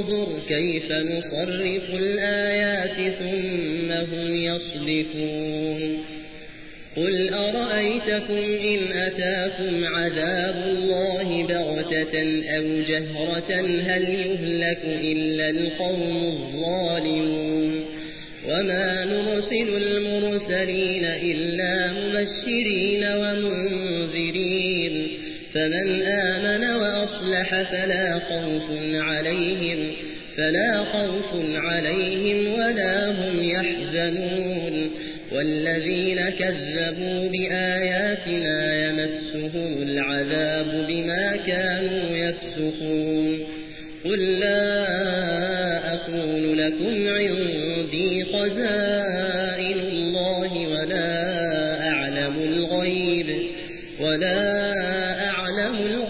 انظر كيف نصرف الآيات ثم هم يصدفون قل أرأيتكم إن أتاكم عذاب الله بغتة أو جهرة هل يهلك إلا القوم الظالمون وما نرسل المرسلين إلا مبشرين ومنذرين فمن آمن وأصلح فلا خوف عليهم فلا خوف عليهم ولا هم يحزنون. والذين كذبوا بآياتنا يمسهم العذاب بما كانوا يفسقون. قل لا أقول لكم عندي خزائن الله ولا أعلم الغيب ولا أعلم الغيب